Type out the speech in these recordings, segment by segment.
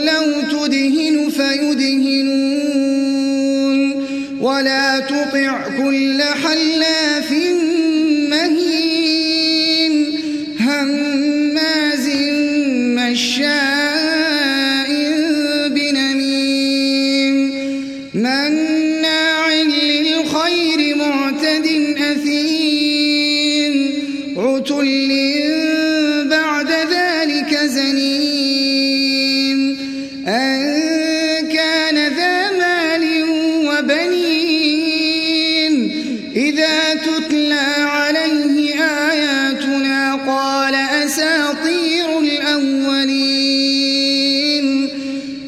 لو تدهن فيدهنون ولا تطع كل حلاف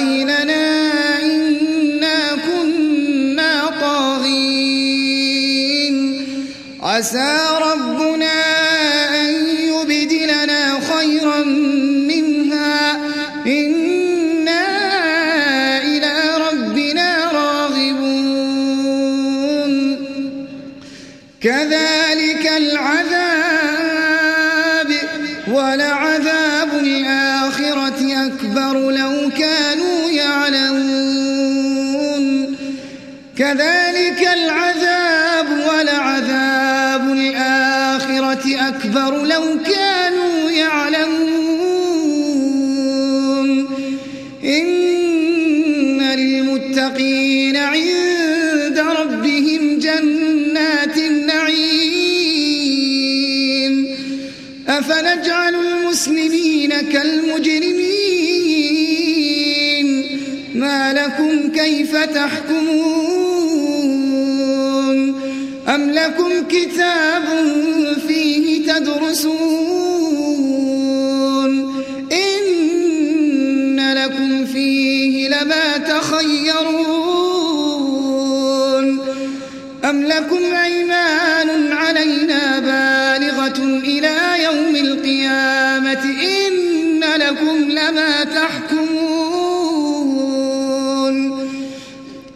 ويلنا إنا كنا طاغين. عسى ربنا أن يبدلنا خيرا منها. إنا إلى ربنا راغبون. كذلك العذاب ولعذاب الآخرة أكبر. لو كانوا كذلك العذاب ولعذاب الآخرة أكبر لو كانوا يعلمون. إن للمتقين عند ربهم جنات النعيم. أفنجعل المسلمين كالمجرمين؟ ما لكم كيف تحكمون؟ أم لكم كتاب فيه تدرسون إن لكم فيه لما ما تخيرون أم لكم أيمان علينا بالغة إلى يوم القيامة إن لكم لما تحكمون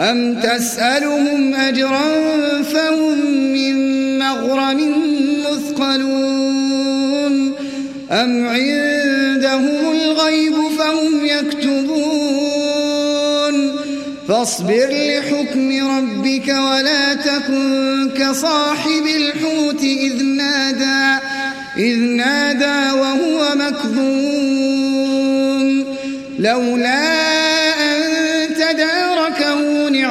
أم تسألهم أجرا فهم من مغرم مثقلون أم عندهم الغيب فهم يكتبون فاصبر لحكم ربك ولا تكن كصاحب الحوت إذ نادى إذ نادى وهو مكذوم لولا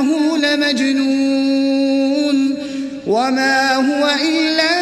إنه لمجنون وما هو إلا